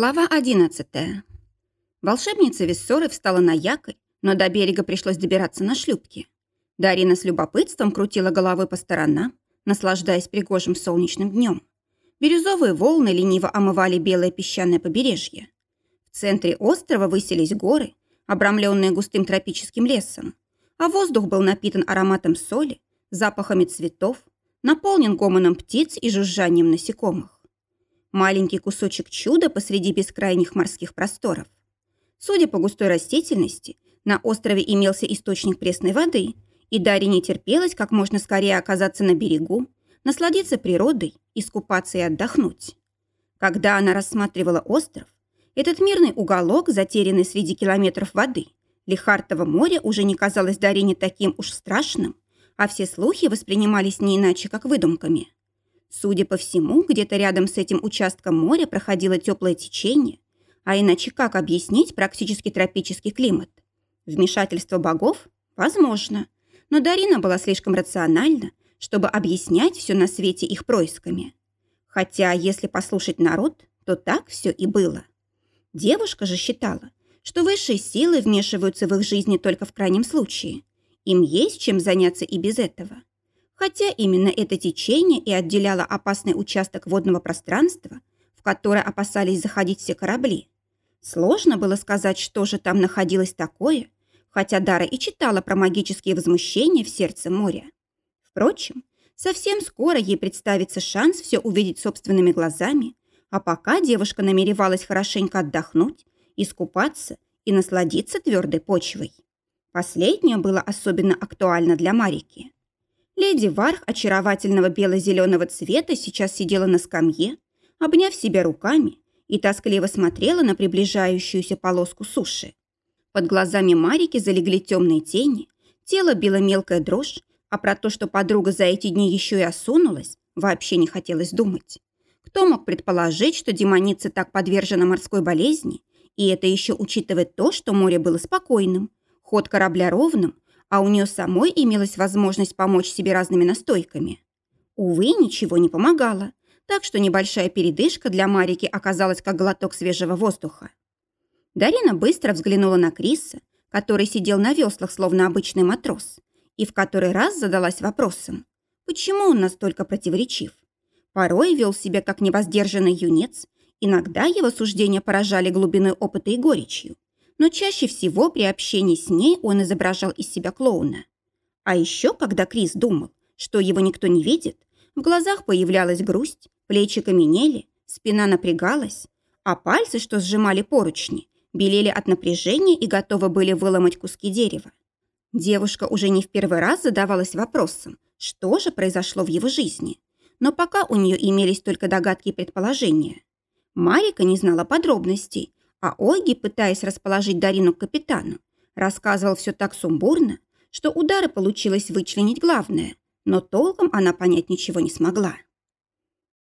Глава 11. Волшебница Виссоры встала на якорь, но до берега пришлось добираться на шлюпке. Дарина с любопытством крутила головой по сторонам, наслаждаясь пригожим солнечным днем. Бирюзовые волны лениво омывали белое песчаное побережье. В центре острова высились горы, обрамленные густым тропическим лесом, а воздух был напитан ароматом соли, запахами цветов, наполнен гомоном птиц и жужжанием насекомых. Маленький кусочек чуда посреди бескрайних морских просторов. Судя по густой растительности, на острове имелся источник пресной воды, и Дарье не терпелось как можно скорее оказаться на берегу, насладиться природой, искупаться и отдохнуть. Когда она рассматривала остров, этот мирный уголок, затерянный среди километров воды, Лихартово море уже не казалось Дарине таким уж страшным, а все слухи воспринимались не иначе, как выдумками. Судя по всему, где-то рядом с этим участком моря проходило теплое течение, а иначе как объяснить практически тропический климат? Вмешательство богов? Возможно. Но Дарина была слишком рациональна, чтобы объяснять все на свете их происками. Хотя, если послушать народ, то так все и было. Девушка же считала, что высшие силы вмешиваются в их жизни только в крайнем случае. Им есть чем заняться и без этого. Хотя именно это течение и отделяло опасный участок водного пространства, в которое опасались заходить все корабли. Сложно было сказать, что же там находилось такое, хотя Дара и читала про магические возмущения в сердце моря. Впрочем, совсем скоро ей представится шанс все увидеть собственными глазами, а пока девушка намеревалась хорошенько отдохнуть, искупаться и насладиться твердой почвой. Последнее было особенно актуально для Марики. Леди Варх очаровательного бело-зеленого цвета сейчас сидела на скамье, обняв себя руками, и тоскливо смотрела на приближающуюся полоску суши. Под глазами Марики залегли темные тени, тело било мелкая дрожь, а про то, что подруга за эти дни еще и осунулась, вообще не хотелось думать. Кто мог предположить, что демоница так подвержена морской болезни, и это еще учитывает то, что море было спокойным, ход корабля ровным, а у нее самой имелась возможность помочь себе разными настойками. Увы, ничего не помогало, так что небольшая передышка для Марики оказалась как глоток свежего воздуха. Дарина быстро взглянула на Криса, который сидел на веслах, словно обычный матрос, и в который раз задалась вопросом, почему он настолько противоречив. Порой вел себя как невоздержанный юнец, иногда его суждения поражали глубиной опыта и горечью но чаще всего при общении с ней он изображал из себя клоуна. А еще, когда Крис думал, что его никто не видит, в глазах появлялась грусть, плечи каменели, спина напрягалась, а пальцы, что сжимали поручни, белели от напряжения и готовы были выломать куски дерева. Девушка уже не в первый раз задавалась вопросом, что же произошло в его жизни. Но пока у нее имелись только догадки и предположения. Марика не знала подробностей, а Ольги, пытаясь расположить Дарину к капитану, рассказывал все так сумбурно, что удары получилось вычленить главное, но толком она понять ничего не смогла.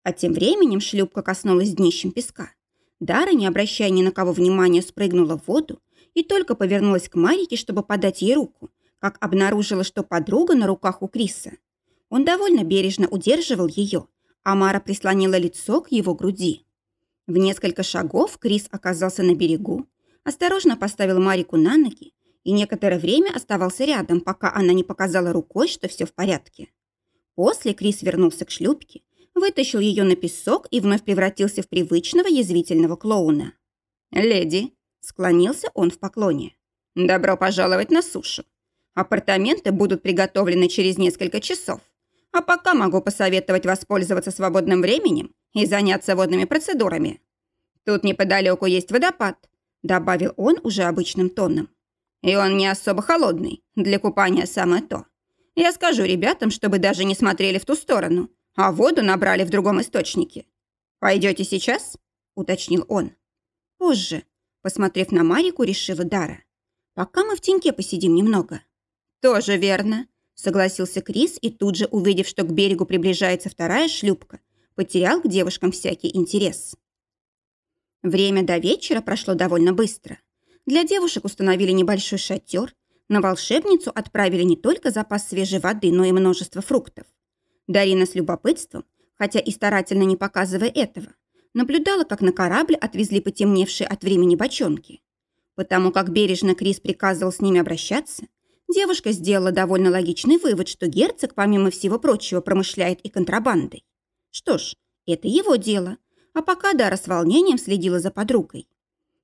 А тем временем шлюпка коснулась днищем песка. Дара, не обращая ни на кого внимания, спрыгнула в воду и только повернулась к Марике, чтобы подать ей руку, как обнаружила, что подруга на руках у Криса. Он довольно бережно удерживал ее, а Мара прислонила лицо к его груди. В несколько шагов Крис оказался на берегу, осторожно поставил Марику на ноги и некоторое время оставался рядом, пока она не показала рукой, что все в порядке. После Крис вернулся к шлюпке, вытащил ее на песок и вновь превратился в привычного язвительного клоуна. «Леди», — склонился он в поклоне, — «добро пожаловать на сушу. Апартаменты будут приготовлены через несколько часов. А пока могу посоветовать воспользоваться свободным временем и заняться водными процедурами. Тут неподалеку есть водопад», — добавил он уже обычным тоном. «И он не особо холодный, для купания самое то. Я скажу ребятам, чтобы даже не смотрели в ту сторону, а воду набрали в другом источнике. Пойдете сейчас?» — уточнил он. «Позже», — посмотрев на Марику, решила Дара. «Пока мы в теньке посидим немного». «Тоже верно», Согласился Крис и тут же, увидев, что к берегу приближается вторая шлюпка, потерял к девушкам всякий интерес. Время до вечера прошло довольно быстро. Для девушек установили небольшой шатер, на волшебницу отправили не только запас свежей воды, но и множество фруктов. Дарина с любопытством, хотя и старательно не показывая этого, наблюдала, как на корабль отвезли потемневшие от времени бочонки. Потому как бережно Крис приказывал с ними обращаться, девушка сделала довольно логичный вывод, что герцог, помимо всего прочего, промышляет и контрабандой. Что ж, это его дело, а пока Дара с волнением следила за подругой.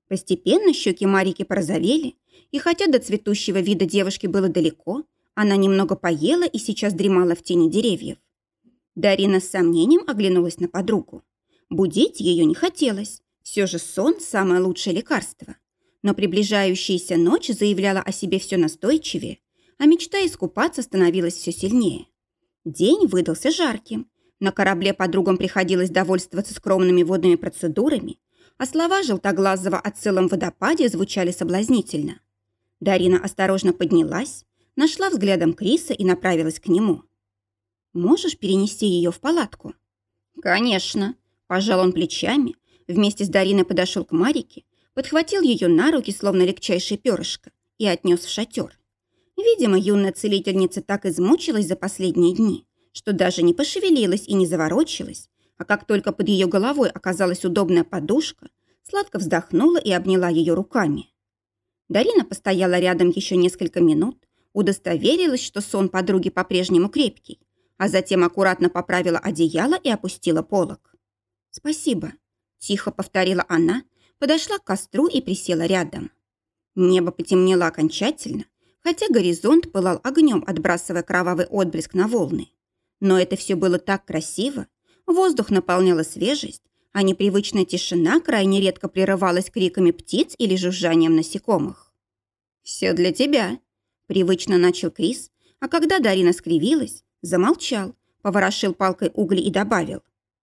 Постепенно щеки Марики порозовели, и хотя до цветущего вида девушки было далеко, она немного поела и сейчас дремала в тени деревьев. Дарина с сомнением оглянулась на подругу. Будить ее не хотелось. Все же сон – самое лучшее лекарство. Но приближающаяся ночь заявляла о себе все настойчивее, а мечта искупаться становилась все сильнее. День выдался жарким. На корабле подругам приходилось довольствоваться скромными водными процедурами, а слова Желтоглазого о целом водопаде звучали соблазнительно. Дарина осторожно поднялась, нашла взглядом Криса и направилась к нему. «Можешь перенести ее в палатку?» «Конечно», – пожал он плечами, вместе с Дариной подошел к Марике, подхватил ее на руки, словно легчайшее перышко, и отнес в шатер. Видимо, юная целительница так измучилась за последние дни, что даже не пошевелилась и не заворочилась, а как только под ее головой оказалась удобная подушка, сладко вздохнула и обняла ее руками. Дарина постояла рядом еще несколько минут, удостоверилась, что сон подруги по-прежнему крепкий, а затем аккуратно поправила одеяло и опустила полог. «Спасибо», – тихо повторила она, подошла к костру и присела рядом. Небо потемнело окончательно, хотя горизонт пылал огнем, отбрасывая кровавый отблеск на волны. Но это все было так красиво, воздух наполняла свежесть, а непривычная тишина крайне редко прерывалась криками птиц или жужжанием насекомых. «Все для тебя», – привычно начал Крис, а когда Дарина скривилась, Замолчал, поворошил палкой угли и добавил.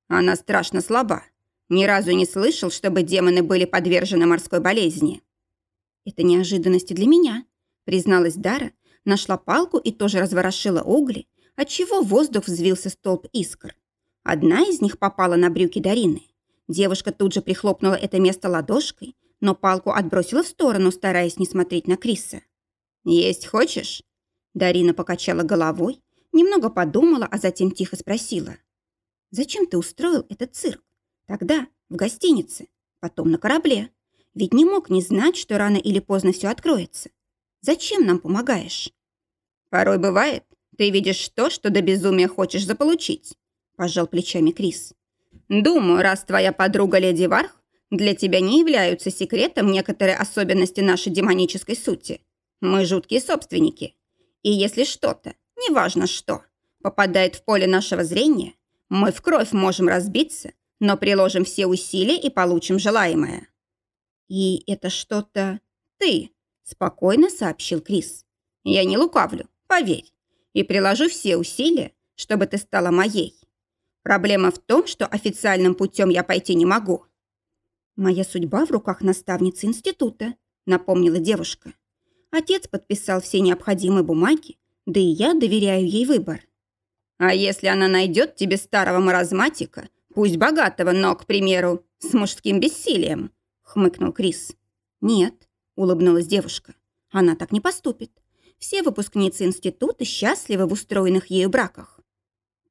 Она страшно слаба. Ни разу не слышал, чтобы демоны были подвержены морской болезни. Это неожиданности для меня, призналась Дара, нашла палку и тоже разворошила угли, отчего воздух взвился столб искр. Одна из них попала на брюки Дарины. Девушка тут же прихлопнула это место ладошкой, но палку отбросила в сторону, стараясь не смотреть на Криса. «Есть хочешь?» Дарина покачала головой, Немного подумала, а затем тихо спросила. «Зачем ты устроил этот цирк? Тогда, в гостинице, потом на корабле. Ведь не мог не знать, что рано или поздно все откроется. Зачем нам помогаешь?» «Порой бывает, ты видишь то, что до безумия хочешь заполучить», пожал плечами Крис. «Думаю, раз твоя подруга Леди Варх, для тебя не являются секретом некоторые особенности нашей демонической сути. Мы жуткие собственники. И если что-то, неважно что, попадает в поле нашего зрения, мы в кровь можем разбиться, но приложим все усилия и получим желаемое. И это что-то ты, спокойно сообщил Крис. Я не лукавлю, поверь, и приложу все усилия, чтобы ты стала моей. Проблема в том, что официальным путем я пойти не могу. Моя судьба в руках наставницы института, напомнила девушка. Отец подписал все необходимые бумаги, да и я доверяю ей выбор. А если она найдет тебе старого маразматика, пусть богатого, но, к примеру, с мужским бессилием, хмыкнул Крис. Нет, улыбнулась девушка. Она так не поступит. Все выпускницы института счастливы в устроенных ею браках.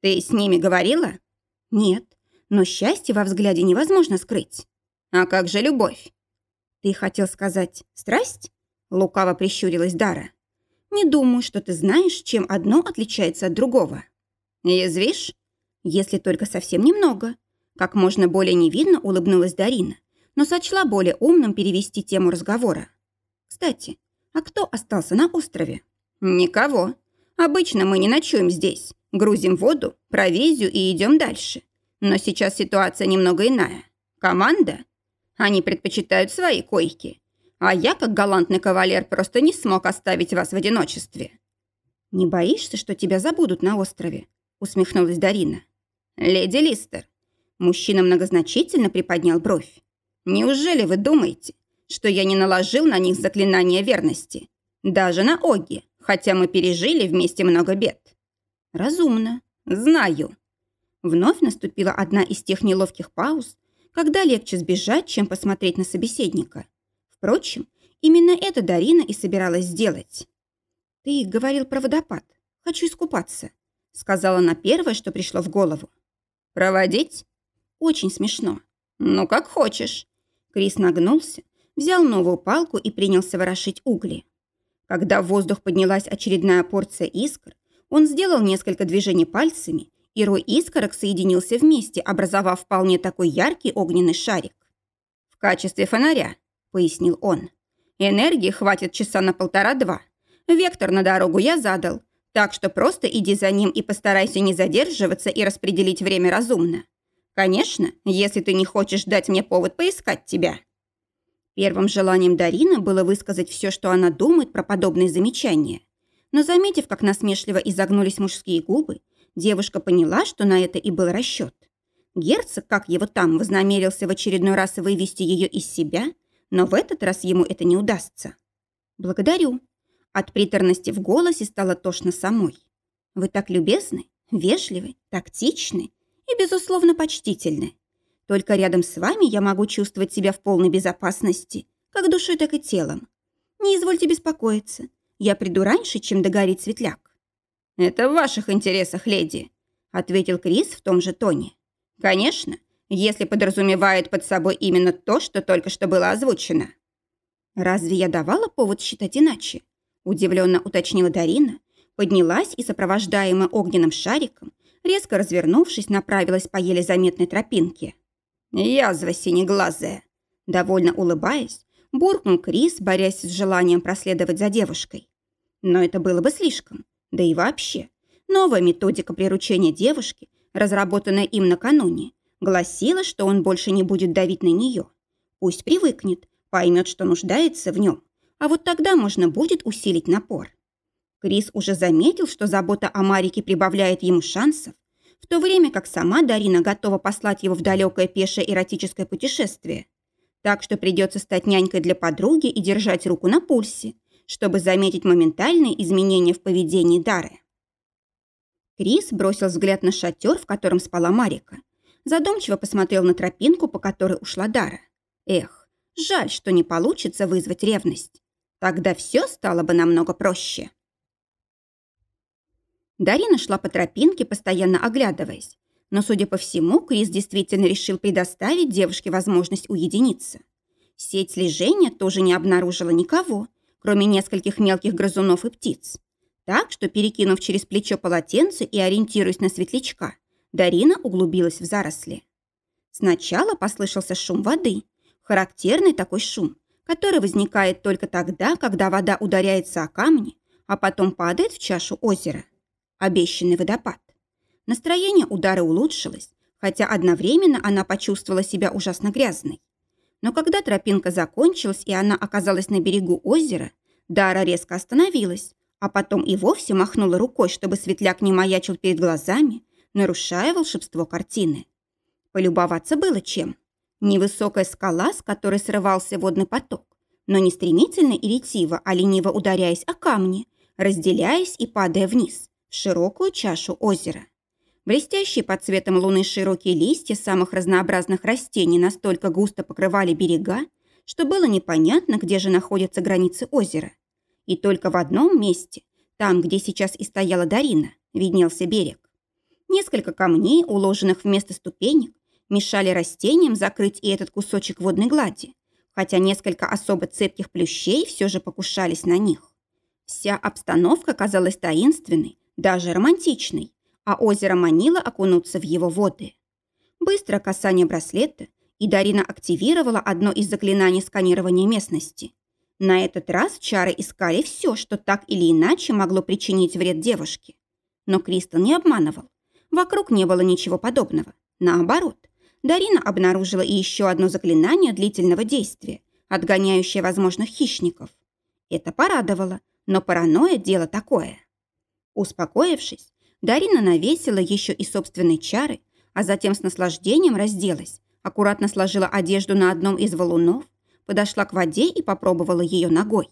Ты с ними говорила? Нет, но счастье во взгляде невозможно скрыть. А как же любовь? Ты хотел сказать страсть? Лукаво прищурилась Дара. Не думаю, что ты знаешь, чем одно отличается от другого. Язвишь? Если только совсем немного. Как можно более невидно улыбнулась Дарина, но сочла более умным перевести тему разговора. Кстати, а кто остался на острове? Никого. Обычно мы не ночуем здесь. Грузим воду, провизию и идем дальше. Но сейчас ситуация немного иная. Команда? Они предпочитают свои койки. А я, как галантный кавалер, просто не смог оставить вас в одиночестве». «Не боишься, что тебя забудут на острове?» усмехнулась Дарина. «Леди Листер». Мужчина многозначительно приподнял бровь. «Неужели вы думаете, что я не наложил на них заклинание верности? Даже на Оги, хотя мы пережили вместе много бед». «Разумно. Знаю». Вновь наступила одна из тех неловких пауз, когда легче сбежать, чем посмотреть на собеседника. Впрочем, именно это Дарина и собиралась сделать. «Ты говорил про водопад. Хочу искупаться», — сказала она первое, что пришло в голову. «Проводить?» «Очень смешно. «Ну, как хочешь». Крис нагнулся, взял новую палку и принялся ворошить угли. Когда в воздух поднялась очередная порция искр, он сделал несколько движений пальцами, и рой искорок соединился вместе, образовав вполне такой яркий огненный шарик. «В качестве фонаря», — пояснил он. «Энергии хватит часа на полтора-два. Вектор на дорогу я задал, так что просто иди за ним и постарайся не задерживаться и распределить время разумно. Конечно, если ты не хочешь дать мне повод поискать тебя». Первым желанием Дарины было высказать все, что она думает про подобные замечания. Но заметив, как насмешливо изогнулись мужские губы, девушка поняла, что на это и был расчет. Герцог, как его там, вознамерился в очередной раз вывести ее из себя, но в этот раз ему это не удастся. «Благодарю». От приторности в голосе стало тошно самой. «Вы так любезны, вежливы, тактичны и, безусловно, почтительны. Только рядом с вами я могу чувствовать себя в полной безопасности, как душой, так и телом. Не извольте беспокоиться. Я приду раньше, чем догорит светляк». «Это в ваших интересах, леди», — ответил Крис в том же тоне. «Конечно, если подразумевает под собой именно то, что только что было озвучено». «Разве я давала повод считать иначе?» — удивленно уточнила Дарина, поднялась и, сопровождаемая огненным шариком, резко развернувшись, направилась по еле заметной тропинке. «Язва синеглазая!» Довольно улыбаясь, буркнул Крис, борясь с желанием проследовать за девушкой. Но это было бы слишком. Да и вообще, новая методика приручения девушки, разработанная им накануне, гласила, что он больше не будет давить на нее. Пусть привыкнет, поймет, что нуждается в нем, а вот тогда можно будет усилить напор. Крис уже заметил, что забота о Марике прибавляет ему шансов, в то время как сама Дарина готова послать его в далекое пешее эротическое путешествие. Так что придется стать нянькой для подруги и держать руку на пульсе, чтобы заметить моментальные изменения в поведении Дары. Крис бросил взгляд на шатер, в котором спала Марика. Задумчиво посмотрел на тропинку, по которой ушла Дара. Эх, жаль, что не получится вызвать ревность. Тогда все стало бы намного проще. Дарина шла по тропинке, постоянно оглядываясь. Но, судя по всему, Крис действительно решил предоставить девушке возможность уединиться. Сеть слежения тоже не обнаружила никого, кроме нескольких мелких грызунов и птиц. Так что, перекинув через плечо полотенце и ориентируясь на светлячка, Дарина углубилась в заросли. Сначала послышался шум воды, характерный такой шум, который возникает только тогда, когда вода ударяется о камни, а потом падает в чашу озера. Обещанный водопад. Настроение удара улучшилось, хотя одновременно она почувствовала себя ужасно грязной. Но когда тропинка закончилась и она оказалась на берегу озера, Дара резко остановилась, а потом и вовсе махнула рукой, чтобы светляк не маячил перед глазами, нарушая волшебство картины. Полюбоваться было чем. Невысокая скала, с которой срывался водный поток, но не стремительно и ретиво, а лениво ударяясь о камни, разделяясь и падая вниз, широкую чашу озера. Блестящие под цветом луны широкие листья самых разнообразных растений настолько густо покрывали берега, что было непонятно, где же находятся границы озера. И только в одном месте, там, где сейчас и стояла Дарина, виднелся берег. Несколько камней, уложенных вместо ступенек, мешали растениям закрыть и этот кусочек водной глади, хотя несколько особо цепких плющей все же покушались на них. Вся обстановка казалась таинственной, даже романтичной, а озеро манило окунуться в его воды. Быстро касание браслета, и Дарина активировала одно из заклинаний сканирования местности. На этот раз чары искали все, что так или иначе могло причинить вред девушке. Но Кристал не обманывал. Вокруг не было ничего подобного. Наоборот, Дарина обнаружила и еще одно заклинание длительного действия, отгоняющее возможных хищников. Это порадовало, но паранойя – дело такое. Успокоившись, Дарина навесила еще и собственные чары, а затем с наслаждением разделась, аккуратно сложила одежду на одном из валунов, подошла к воде и попробовала ее ногой.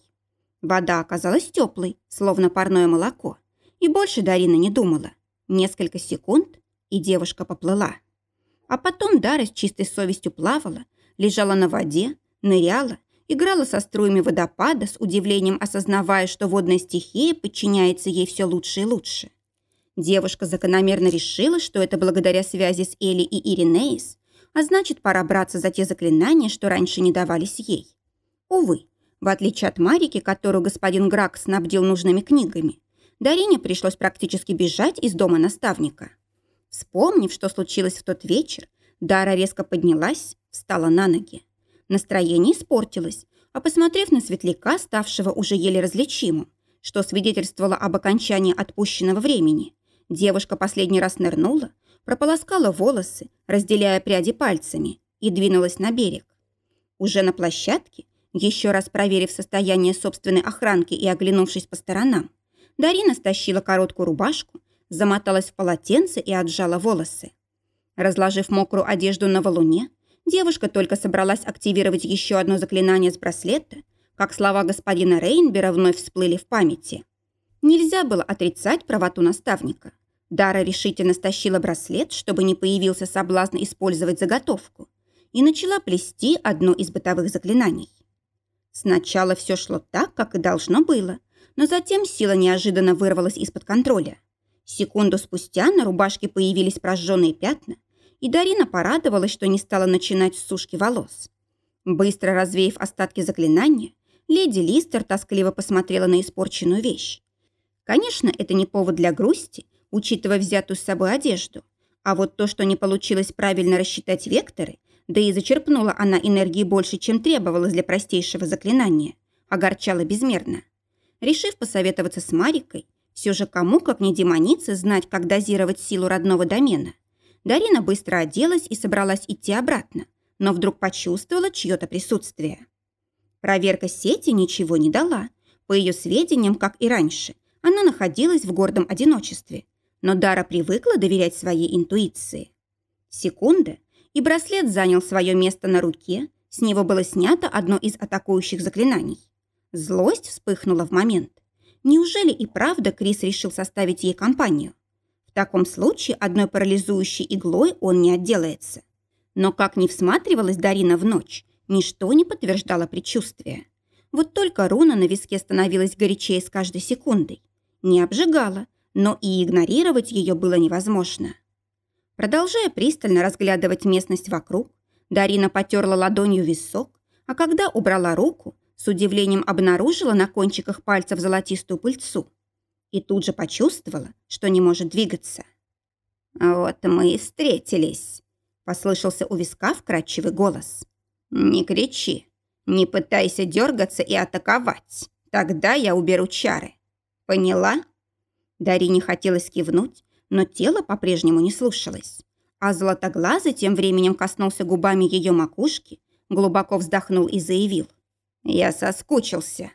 Вода оказалась теплой, словно парное молоко, и больше Дарина не думала. Несколько секунд, и девушка поплыла. А потом Дара с чистой совестью плавала, лежала на воде, ныряла, играла со струями водопада, с удивлением осознавая, что водная стихия подчиняется ей все лучше и лучше. Девушка закономерно решила, что это благодаря связи с Элли и Иринеис, А значит, пора браться за те заклинания, что раньше не давались ей. Увы, в отличие от Марики, которую господин Грак снабдил нужными книгами, Дарине пришлось практически бежать из дома наставника. Вспомнив, что случилось в тот вечер, Дара резко поднялась, встала на ноги. Настроение испортилось, а посмотрев на светляка, ставшего уже еле различимым, что свидетельствовало об окончании отпущенного времени, девушка последний раз нырнула, прополоскала волосы, разделяя пряди пальцами, и двинулась на берег. Уже на площадке, еще раз проверив состояние собственной охранки и оглянувшись по сторонам, Дарина стащила короткую рубашку, замоталась в полотенце и отжала волосы. Разложив мокрую одежду на валуне, девушка только собралась активировать еще одно заклинание с браслета, как слова господина Рейнбера вновь всплыли в памяти. Нельзя было отрицать правоту наставника. Дара решительно стащила браслет, чтобы не появился соблазн использовать заготовку, и начала плести одно из бытовых заклинаний. Сначала все шло так, как и должно было, но затем сила неожиданно вырвалась из-под контроля. Секунду спустя на рубашке появились прожженные пятна, и Дарина порадовалась, что не стала начинать с сушки волос. Быстро развеяв остатки заклинания, леди Листер тоскливо посмотрела на испорченную вещь. Конечно, это не повод для грусти, учитывая взятую с собой одежду, а вот то, что не получилось правильно рассчитать векторы, да и зачерпнула она энергии больше, чем требовалось для простейшего заклинания, огорчало безмерно. Решив посоветоваться с Марикой, все же кому, как не демонице, знать, как дозировать силу родного домена. Дарина быстро оделась и собралась идти обратно, но вдруг почувствовала чье-то присутствие. Проверка сети ничего не дала. По ее сведениям, как и раньше, она находилась в гордом одиночестве, но Дара привыкла доверять своей интуиции. Секунда, и браслет занял свое место на руке, с него было снято одно из атакующих заклинаний. Злость вспыхнула в момент. Неужели и правда Крис решил составить ей компанию? Таком случае одной парализующей иглой он не отделается. Но как ни всматривалась Дарина в ночь, ничто не подтверждало предчувствие. Вот только руна на виске становилась горячее с каждой секундой. Не обжигала, но и игнорировать ее было невозможно. Продолжая пристально разглядывать местность вокруг, Дарина потерла ладонью висок, а когда убрала руку, с удивлением обнаружила на кончиках пальцев золотистую пыльцу и тут же почувствовала, что не может двигаться. «Вот мы и встретились», — послышался у виска вкрадчивый голос. «Не кричи, не пытайся дергаться и атаковать, тогда я уберу чары. Поняла?» Дарине хотелось кивнуть, но тело по-прежнему не слушалось. А золотоглазый тем временем коснулся губами ее макушки, глубоко вздохнул и заявил. Я соскучился.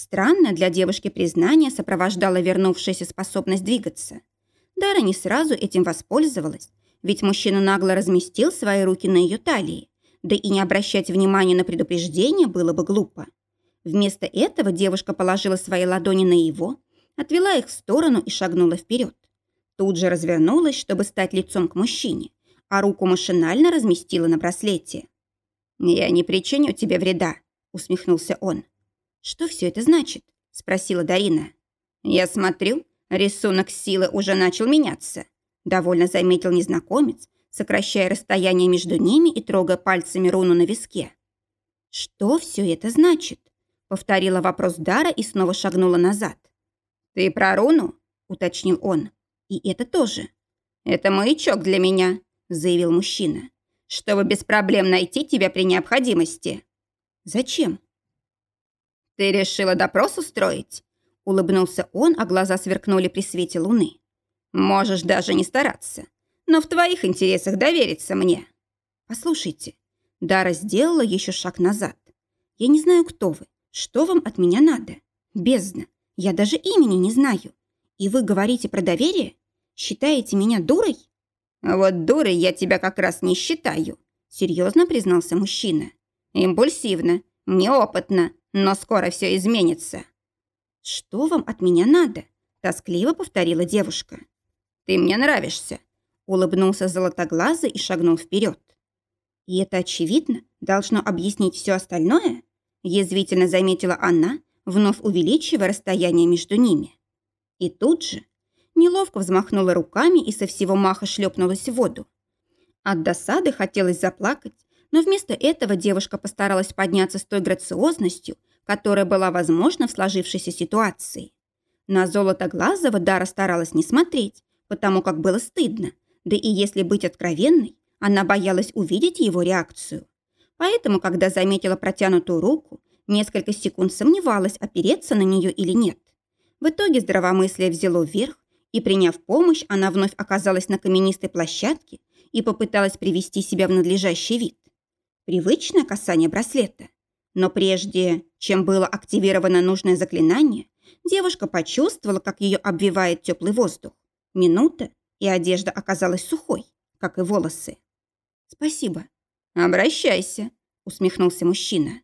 Странно для девушки признание сопровождало вернувшаяся способность двигаться. Дара не сразу этим воспользовалась, ведь мужчина нагло разместил свои руки на ее талии, да и не обращать внимания на предупреждение было бы глупо. Вместо этого девушка положила свои ладони на его, отвела их в сторону и шагнула вперед. Тут же развернулась, чтобы стать лицом к мужчине, а руку машинально разместила на браслете. «Я не причиню тебе вреда», усмехнулся он. «Что все это значит?» – спросила Дарина. «Я смотрю, рисунок силы уже начал меняться», – довольно заметил незнакомец, сокращая расстояние между ними и трогая пальцами руну на виске. «Что все это значит?» – повторила вопрос Дара и снова шагнула назад. «Ты про руну?» – уточнил он. «И это тоже». «Это маячок для меня», – заявил мужчина, «чтобы без проблем найти тебя при необходимости». «Зачем?» «Ты решила допрос устроить?» Улыбнулся он, а глаза сверкнули при свете луны. «Можешь даже не стараться, но в твоих интересах довериться мне». «Послушайте, Дара сделала еще шаг назад. Я не знаю, кто вы, что вам от меня надо. Бездна, я даже имени не знаю. И вы говорите про доверие? Считаете меня дурой?» «Вот дурой я тебя как раз не считаю», серьезно признался мужчина. Импульсивно, неопытно, но скоро все изменится. «Что вам от меня надо?» – тоскливо повторила девушка. «Ты мне нравишься», – улыбнулся золотоглазый и шагнул вперед. «И это, очевидно, должно объяснить все остальное?» – язвительно заметила она, вновь увеличивая расстояние между ними. И тут же неловко взмахнула руками и со всего маха шлепнулась в воду. От досады хотелось заплакать, но вместо этого девушка постаралась подняться с той грациозностью, которая была возможна в сложившейся ситуации. На Золотоглазого Дара старалась не смотреть, потому как было стыдно, да и если быть откровенной, она боялась увидеть его реакцию. Поэтому, когда заметила протянутую руку, несколько секунд сомневалась, опереться на нее или нет. В итоге здравомыслие взяло вверх, и, приняв помощь, она вновь оказалась на каменистой площадке и попыталась привести себя в надлежащий вид. Привычное касание браслета. Но прежде, чем было активировано нужное заклинание, девушка почувствовала, как ее обвивает теплый воздух. Минута, и одежда оказалась сухой, как и волосы. «Спасибо». «Обращайся», — усмехнулся мужчина.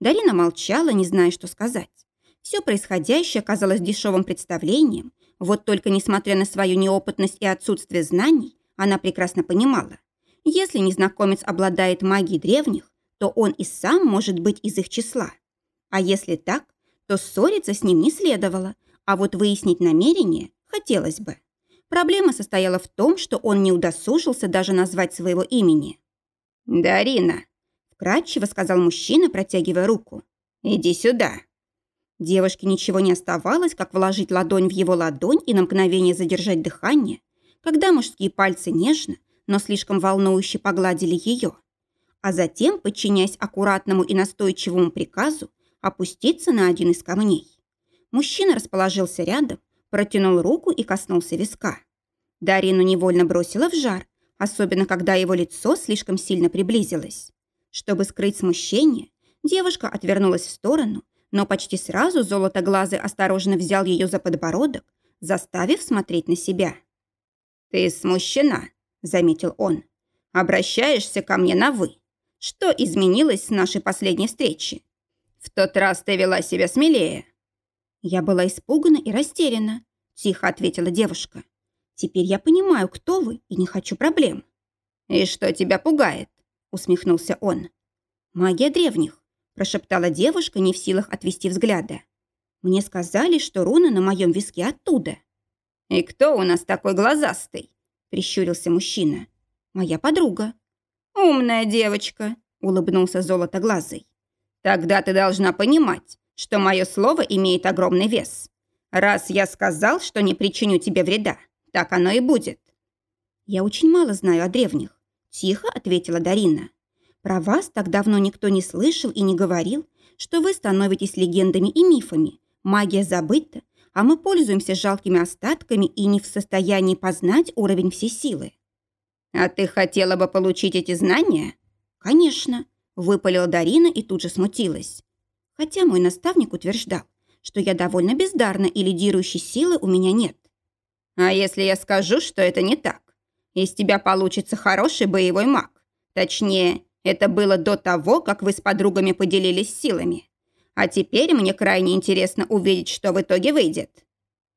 Дарина молчала, не зная, что сказать. Все происходящее казалось дешевым представлением, вот только несмотря на свою неопытность и отсутствие знаний, она прекрасно понимала. Если незнакомец обладает магией древних, то он и сам может быть из их числа. А если так, то ссориться с ним не следовало, а вот выяснить намерение хотелось бы. Проблема состояла в том, что он не удосужился даже назвать своего имени. «Дарина», – вкратчиво сказал мужчина, протягивая руку. «Иди сюда». Девушке ничего не оставалось, как вложить ладонь в его ладонь и на мгновение задержать дыхание, когда мужские пальцы нежно, но слишком волнующе погладили ее. А затем, подчиняясь аккуратному и настойчивому приказу, опуститься на один из камней. Мужчина расположился рядом, протянул руку и коснулся виска. Дарину невольно бросила в жар, особенно когда его лицо слишком сильно приблизилось. Чтобы скрыть смущение, девушка отвернулась в сторону, но почти сразу золотоглазый осторожно взял ее за подбородок, заставив смотреть на себя. «Ты смущена», — заметил он. «Обращаешься ко мне на «вы». Что изменилось с нашей последней встречи? В тот раз ты вела себя смелее». Я была испугана и растеряна, тихо ответила девушка. Теперь я понимаю, кто вы, и не хочу проблем. И что тебя пугает? усмехнулся он. Магия древних, прошептала девушка, не в силах отвести взгляда. Мне сказали, что руны на моем виске оттуда. «И кто у нас такой глазастый?» – прищурился мужчина. «Моя подруга». «Умная девочка», – улыбнулся золотоглазый. «Тогда ты должна понимать, что мое слово имеет огромный вес. Раз я сказал, что не причиню тебе вреда, так оно и будет». «Я очень мало знаю о древних», – тихо ответила Дарина. Про вас так давно никто не слышал и не говорил, что вы становитесь легендами и мифами. Магия забыта, а мы пользуемся жалкими остатками и не в состоянии познать уровень всей силы. «А ты хотела бы получить эти знания?» «Конечно», – выпалила Дарина и тут же смутилась. Хотя мой наставник утверждал, что я довольно бездарна и лидирующей силы у меня нет. «А если я скажу, что это не так? Из тебя получится хороший боевой маг. Точнее, это было до того, как вы с подругами поделились силами. А теперь мне крайне интересно увидеть, что в итоге выйдет».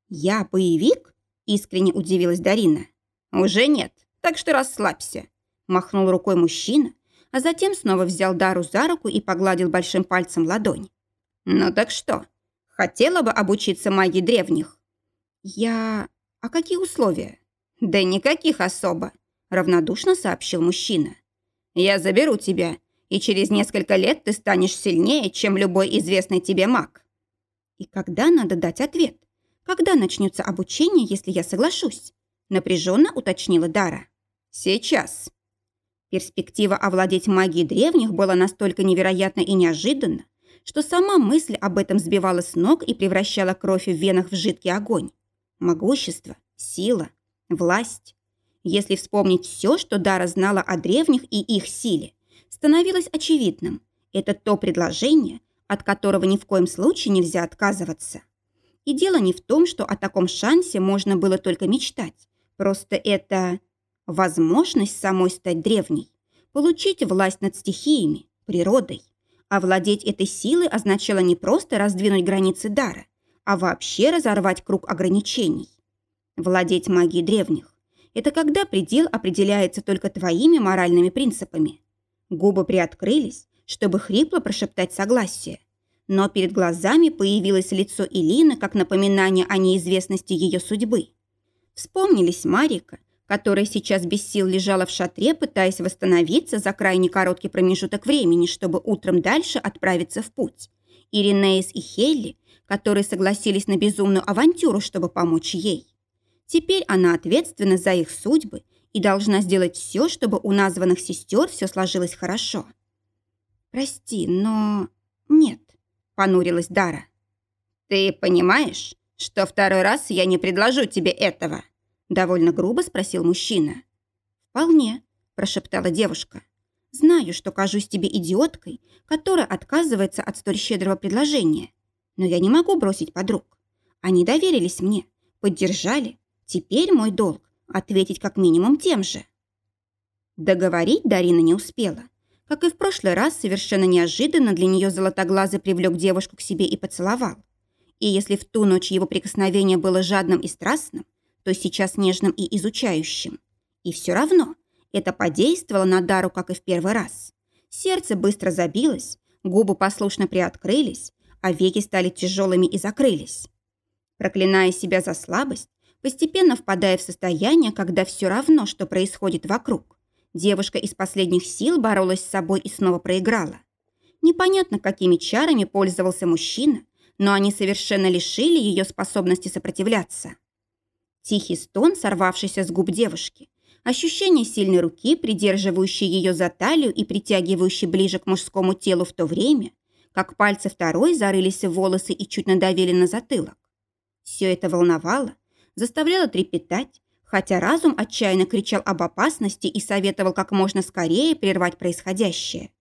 «Я боевик?» – искренне удивилась Дарина. «Уже нет, так что расслабься», – махнул рукой мужчина, а затем снова взял Дару за руку и погладил большим пальцем ладонь. «Ну так что, хотела бы обучиться магии древних?» «Я... А какие условия?» «Да никаких особо», – равнодушно сообщил мужчина. Я заберу тебя, и через несколько лет ты станешь сильнее, чем любой известный тебе маг». «И когда надо дать ответ? Когда начнется обучение, если я соглашусь?» Напряженно уточнила Дара. «Сейчас». Перспектива овладеть магией древних была настолько невероятна и неожиданна, что сама мысль об этом сбивала с ног и превращала кровь в венах в жидкий огонь. Могущество, сила, власть. Если вспомнить все, что Дара знала о древних и их силе, становилось очевидным. Это то предложение, от которого ни в коем случае нельзя отказываться. И дело не в том, что о таком шансе можно было только мечтать. Просто это возможность самой стать древней, получить власть над стихиями, природой. Овладеть этой силой означало не просто раздвинуть границы дара, а вообще разорвать круг ограничений. Владеть магией древних это когда предел определяется только твоими моральными принципами. Губы приоткрылись, чтобы хрипло прошептать согласие. Но перед глазами появилось лицо Илины как напоминание о неизвестности ее судьбы. Вспомнились Марика, которая сейчас без сил лежала в шатре, пытаясь восстановиться за крайне короткий промежуток времени, чтобы утром дальше отправиться в путь. И Ренеис и Хелли, которые согласились на безумную авантюру, чтобы помочь ей. Теперь она ответственна за их судьбы и должна сделать все, чтобы у названных сестер все сложилось хорошо. «Прости, но нет», — понурилась Дара. «Ты понимаешь, что второй раз я не предложу тебе этого?» Довольно грубо спросил мужчина. «Вполне», – прошептала девушка. «Знаю, что кажусь тебе идиоткой, которая отказывается от столь щедрого предложения. Но я не могу бросить подруг. Они доверились мне, поддержали. Теперь мой долг – ответить как минимум тем же». Договорить Дарина не успела. Как и в прошлый раз, совершенно неожиданно для нее золотоглазый привлек девушку к себе и поцеловал. И если в ту ночь его прикосновение было жадным и страстным, то сейчас нежным и изучающим. И все равно это подействовало на Дару, как и в первый раз. Сердце быстро забилось, губы послушно приоткрылись, а веки стали тяжелыми и закрылись. Проклиная себя за слабость, постепенно впадая в состояние, когда все равно, что происходит вокруг, девушка из последних сил боролась с собой и снова проиграла. Непонятно, какими чарами пользовался мужчина, но они совершенно лишили ее способности сопротивляться. Тихий стон, сорвавшийся с губ девушки. Ощущение сильной руки, придерживающей ее за талию и притягивающей ближе к мужскому телу в то время, как пальцы второй зарылись в волосы и чуть надавили на затылок. Все это волновало, заставляло трепетать, хотя разум отчаянно кричал об опасности и советовал как можно скорее прервать происходящее.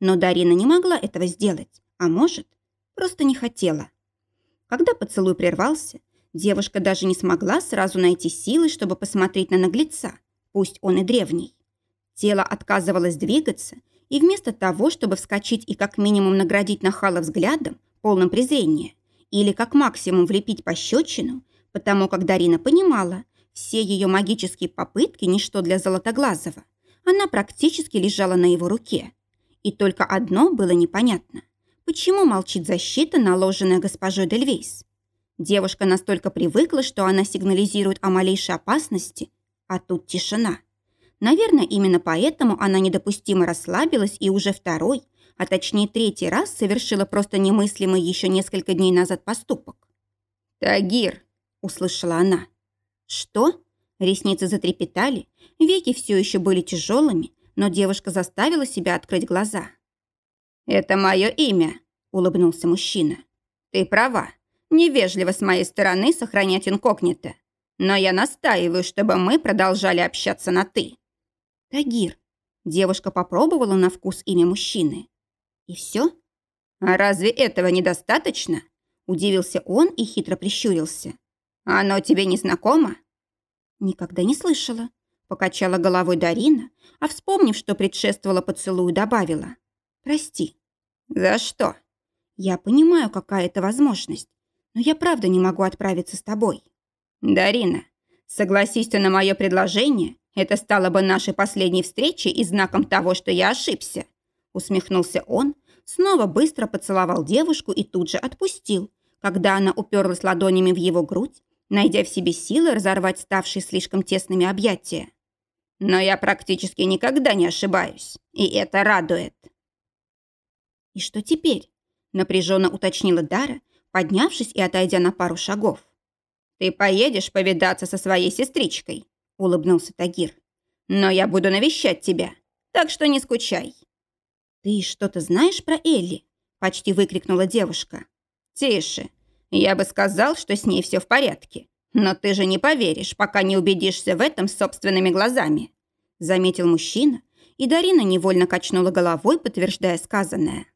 Но Дарина не могла этого сделать, а может, просто не хотела. Когда поцелуй прервался, Девушка даже не смогла сразу найти силы, чтобы посмотреть на наглеца, пусть он и древний. Тело отказывалось двигаться, и вместо того, чтобы вскочить и как минимум наградить нахала взглядом, полным презрения, или как максимум влепить пощечину, потому как Дарина понимала, все ее магические попытки – ничто для Золотоглазого. Она практически лежала на его руке. И только одно было непонятно. Почему молчит защита, наложенная госпожой Дельвейс? Девушка настолько привыкла, что она сигнализирует о малейшей опасности, а тут тишина. Наверное, именно поэтому она недопустимо расслабилась и уже второй, а точнее третий раз совершила просто немыслимый еще несколько дней назад поступок. «Тагир!» – услышала она. «Что?» Ресницы затрепетали, веки все еще были тяжелыми, но девушка заставила себя открыть глаза. «Это мое имя», – улыбнулся мужчина. «Ты права. Невежливо с моей стороны сохранять инкогнито. Но я настаиваю, чтобы мы продолжали общаться на «ты». Тагир. Девушка попробовала на вкус имя мужчины. И все? А разве этого недостаточно? Удивился он и хитро прищурился. Оно тебе не знакомо? Никогда не слышала. Покачала головой Дарина, а вспомнив, что предшествовало поцелую, добавила. Прости. За что? Я понимаю, какая это возможность но я правда не могу отправиться с тобой». «Дарина, согласись ты на мое предложение, это стало бы нашей последней встречей и знаком того, что я ошибся», усмехнулся он, снова быстро поцеловал девушку и тут же отпустил, когда она уперлась ладонями в его грудь, найдя в себе силы разорвать ставшие слишком тесными объятия. «Но я практически никогда не ошибаюсь, и это радует». «И что теперь?» напряженно уточнила Дара, поднявшись и отойдя на пару шагов. «Ты поедешь повидаться со своей сестричкой», — улыбнулся Тагир. «Но я буду навещать тебя, так что не скучай». «Ты что-то знаешь про Элли?» — почти выкрикнула девушка. «Тише. Я бы сказал, что с ней все в порядке. Но ты же не поверишь, пока не убедишься в этом собственными глазами», — заметил мужчина, и Дарина невольно качнула головой, подтверждая сказанное.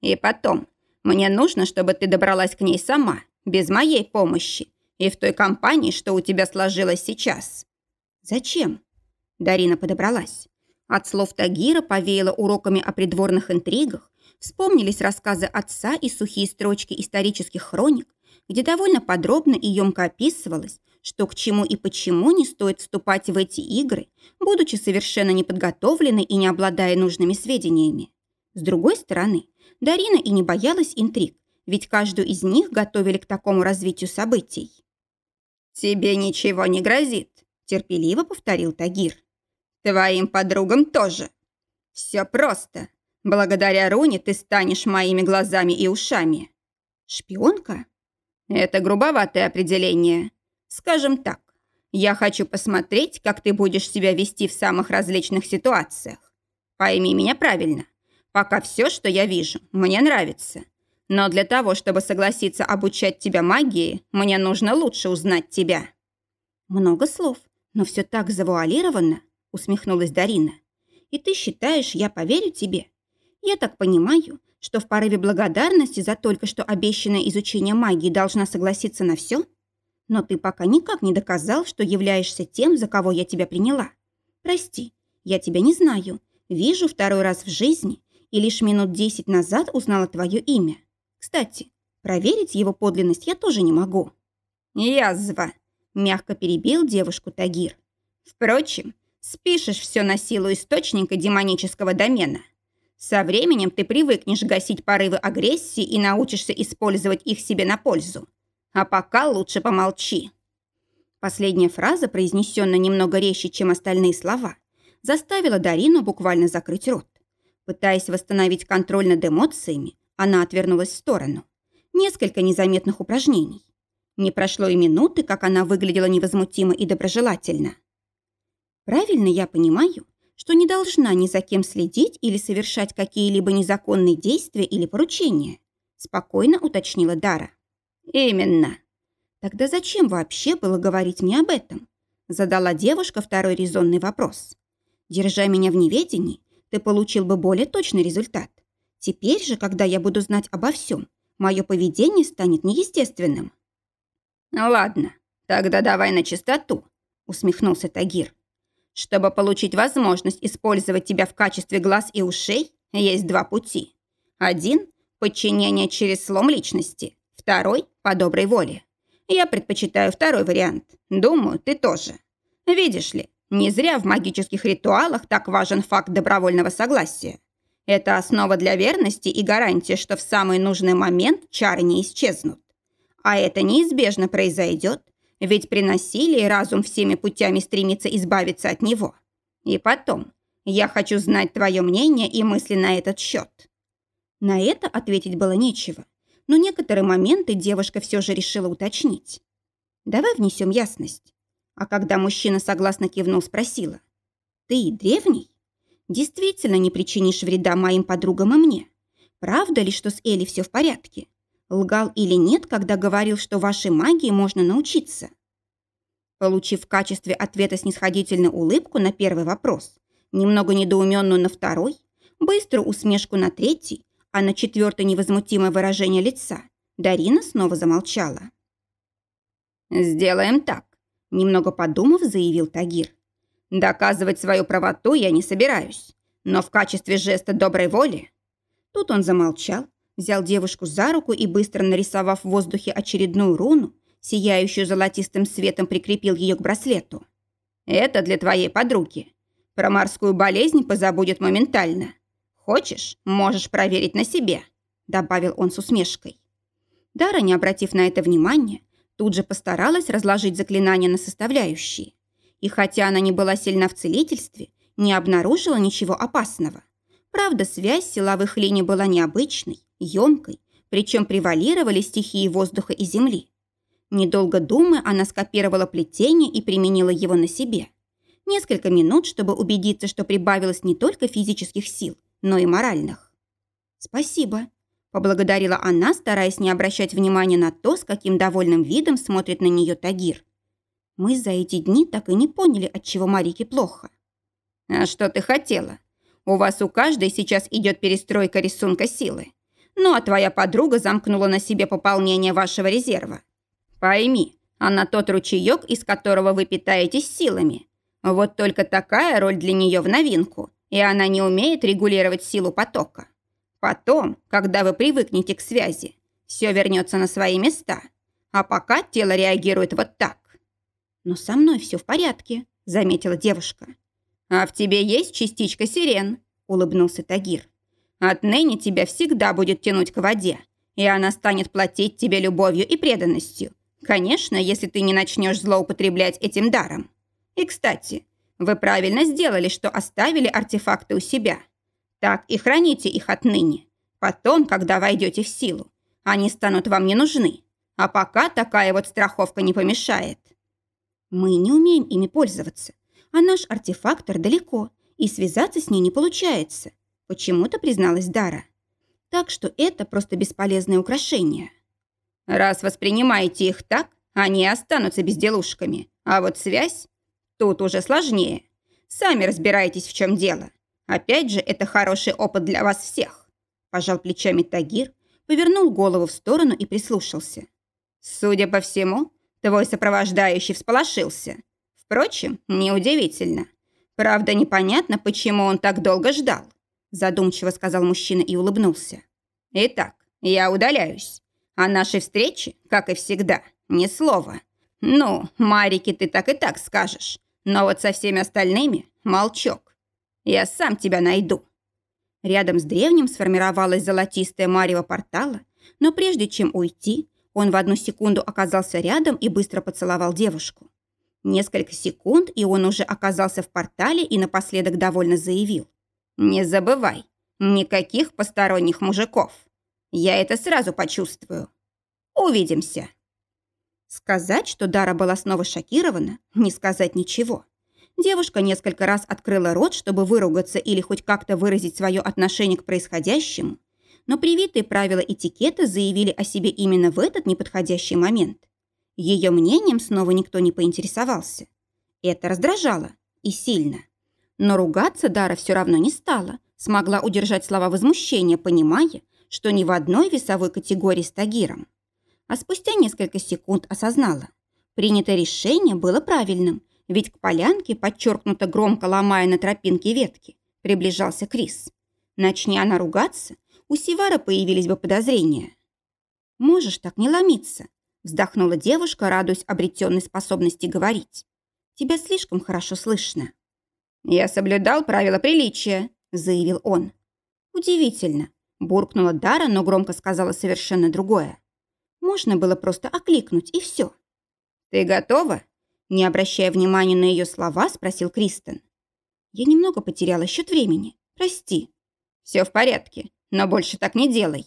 «И потом, мне нужно, чтобы ты добралась к ней сама, без моей помощи, и в той компании, что у тебя сложилось сейчас». «Зачем?» Дарина подобралась. От слов Тагира повеяло уроками о придворных интригах, вспомнились рассказы отца и сухие строчки исторических хроник, где довольно подробно и емко описывалось, что к чему и почему не стоит вступать в эти игры, будучи совершенно неподготовленной и не обладая нужными сведениями. С другой стороны, Дарина и не боялась интриг, ведь каждую из них готовили к такому развитию событий. «Тебе ничего не грозит», терпеливо повторил Тагир. Твоим подругам тоже. Все просто. Благодаря Руне ты станешь моими глазами и ушами. Шпионка? Это грубоватое определение. Скажем так, я хочу посмотреть, как ты будешь себя вести в самых различных ситуациях. Пойми меня правильно. Пока все, что я вижу, мне нравится. Но для того, чтобы согласиться обучать тебя магии, мне нужно лучше узнать тебя». «Много слов, но все так завуалировано», — усмехнулась Дарина. «И ты считаешь, я поверю тебе? Я так понимаю, что в порыве благодарности за только что обещанное изучение магии должна согласиться на все? Но ты пока никак не доказал, что являешься тем, за кого я тебя приняла. Прости, я тебя не знаю, вижу второй раз в жизни и лишь минут десять назад узнала твое имя. Кстати, проверить его подлинность я тоже не могу». «Язва», — мягко перебил девушку Тагир. «Впрочем, спишешь все на силу источника демонического домена. Со временем ты привыкнешь гасить порывы агрессии и научишься использовать их себе на пользу. А пока лучше помолчи». Последняя фраза, произнесенная немного резче, чем остальные слова, заставила Дарину буквально закрыть рот. Пытаясь восстановить контроль над эмоциями, она отвернулась в сторону. Несколько незаметных упражнений. Не прошло и минуты, как она выглядела невозмутимо и доброжелательно. «Правильно я понимаю, что не должна ни за кем следить или совершать какие-либо незаконные действия или поручения», спокойно уточнила Дара. «Именно». «Тогда зачем вообще было говорить мне об этом?» задала девушка второй резонный вопрос. «Держа меня в неведении, ты получил бы более точный результат. Теперь же, когда я буду знать обо всем, мое поведение станет неестественным». «Ладно, тогда давай на чистоту», усмехнулся Тагир. Чтобы получить возможность использовать тебя в качестве глаз и ушей, есть два пути. Один – подчинение через слом личности. Второй – по доброй воле. Я предпочитаю второй вариант. Думаю, ты тоже. Видишь ли, не зря в магических ритуалах так важен факт добровольного согласия. Это основа для верности и гарантия, что в самый нужный момент чары не исчезнут. А это неизбежно произойдет, ведь при насилии разум всеми путями стремится избавиться от него. И потом, я хочу знать твое мнение и мысли на этот счет». На это ответить было нечего, но некоторые моменты девушка все же решила уточнить. «Давай внесем ясность». А когда мужчина согласно кивнул, спросила. «Ты древний? Действительно не причинишь вреда моим подругам и мне? Правда ли, что с Элли все в порядке? Лгал или нет, когда говорил, что вашей магии можно научиться? Получив в качестве ответа снисходительную улыбку на первый вопрос, немного недоуменную на второй, быструю усмешку на третий, а на четвертое невозмутимое выражение лица, Дарина снова замолчала. «Сделаем так», – немного подумав, заявил Тагир. «Доказывать свою правоту я не собираюсь, но в качестве жеста доброй воли...» Тут он замолчал, взял девушку за руку и, быстро нарисовав в воздухе очередную руну, сияющую золотистым светом, прикрепил ее к браслету. «Это для твоей подруги. Про морскую болезнь позабудет моментально. Хочешь, можешь проверить на себе», — добавил он с усмешкой. Дара, не обратив на это внимания, тут же постаралась разложить заклинание на составляющие. И хотя она не была сильна в целительстве, не обнаружила ничего опасного. Правда, связь силовых линий была необычной, емкой, причем превалировали стихии воздуха и земли. Недолго думая, она скопировала плетение и применила его на себе. Несколько минут, чтобы убедиться, что прибавилось не только физических сил, но и моральных. «Спасибо», – поблагодарила она, стараясь не обращать внимания на то, с каким довольным видом смотрит на нее Тагир. Мы за эти дни так и не поняли, от чего Марике плохо. «А что ты хотела? У вас у каждой сейчас идет перестройка рисунка силы. Ну а твоя подруга замкнула на себе пополнение вашего резерва. Пойми, она тот ручеек, из которого вы питаетесь силами. Вот только такая роль для нее в новинку, и она не умеет регулировать силу потока. Потом, когда вы привыкнете к связи, все вернется на свои места. А пока тело реагирует вот так. «Но со мной все в порядке», — заметила девушка. «А в тебе есть частичка сирен», — улыбнулся Тагир. Отныне тебя всегда будет тянуть к воде, и она станет платить тебе любовью и преданностью. Конечно, если ты не начнешь злоупотреблять этим даром. И, кстати, вы правильно сделали, что оставили артефакты у себя. Так и храните их отныне. Потом, когда войдете в силу, они станут вам не нужны. А пока такая вот страховка не помешает. Мы не умеем ими пользоваться, а наш артефактор далеко, и связаться с ней не получается. Почему-то призналась Дара. Так что это просто бесполезное украшение. Раз воспринимаете их так, они останутся безделушками. А вот связь? Тут уже сложнее. Сами разбирайтесь, в чем дело. Опять же, это хороший опыт для вас всех. Пожал плечами Тагир, повернул голову в сторону и прислушался. Судя по всему, твой сопровождающий всполошился. Впрочем, неудивительно. Правда, непонятно, почему он так долго ждал. Задумчиво сказал мужчина и улыбнулся. Итак, я удаляюсь. О нашей встрече, как и всегда, ни слова. Ну, Марике ты так и так скажешь. Но вот со всеми остальными молчок. Я сам тебя найду. Рядом с древним сформировалась золотистая марево портала, но прежде чем уйти, он в одну секунду оказался рядом и быстро поцеловал девушку. Несколько секунд, и он уже оказался в портале и напоследок довольно заявил. «Не забывай, никаких посторонних мужиков. Я это сразу почувствую. Увидимся». Сказать, что Дара была снова шокирована, не сказать ничего. Девушка несколько раз открыла рот, чтобы выругаться или хоть как-то выразить свое отношение к происходящему, но привитые правила этикета заявили о себе именно в этот неподходящий момент. Ее мнением снова никто не поинтересовался. Это раздражало. И сильно. Но ругаться Дара все равно не стала. Смогла удержать слова возмущения, понимая, что ни в одной весовой категории с Тагиром. А спустя несколько секунд осознала. Принятое решение было правильным, ведь к полянке, подчеркнуто громко ломая на тропинке ветки, приближался Крис. Начни она ругаться, у Сивара появились бы подозрения. «Можешь так не ломиться», – вздохнула девушка, радуясь обретенной способности говорить. «Тебя слишком хорошо слышно». «Я соблюдал правила приличия», – заявил он. «Удивительно», – буркнула Дара, но громко сказала совершенно другое. «Можно было просто окликнуть, и все». «Ты готова?» Не обращая внимания на ее слова, спросил Кристен. «Я немного потеряла счет времени. Прости». «Все в порядке но больше так не делай».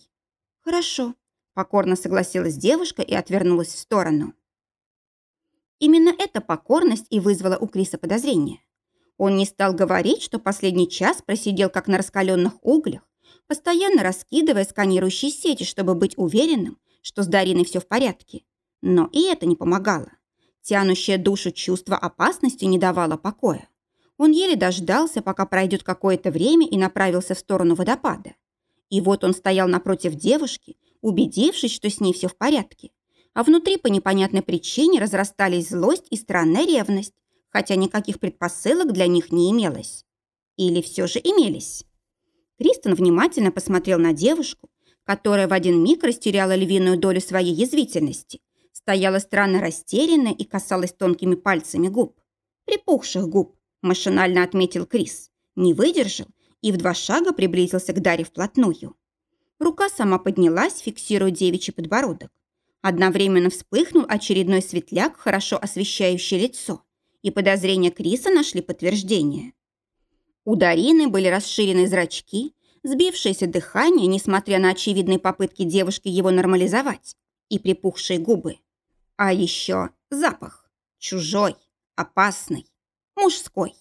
«Хорошо», – покорно согласилась девушка и отвернулась в сторону. Именно эта покорность и вызвала у Криса подозрение. Он не стал говорить, что последний час просидел как на раскаленных углях, постоянно раскидывая сканирующие сети, чтобы быть уверенным, что с Дариной все в порядке. Но и это не помогало. Тянущее душу чувство опасности не давало покоя. Он еле дождался, пока пройдет какое-то время и направился в сторону водопада. И вот он стоял напротив девушки, убедившись, что с ней все в порядке. А внутри по непонятной причине разрастались злость и странная ревность, хотя никаких предпосылок для них не имелось. Или все же имелись? Кристен внимательно посмотрел на девушку, которая в один миг растеряла львиную долю своей язвительности, стояла странно растерянная и касалась тонкими пальцами губ. Припухших губ, машинально отметил Крис. Не выдержал и в два шага приблизился к Даре вплотную. Рука сама поднялась, фиксируя девичий подбородок. Одновременно вспыхнул очередной светляк, хорошо освещающий лицо, и подозрения Криса нашли подтверждение. У Дарины были расширены зрачки, сбившееся дыхание, несмотря на очевидные попытки девушки его нормализовать, и припухшие губы. А еще запах. Чужой, опасный, мужской.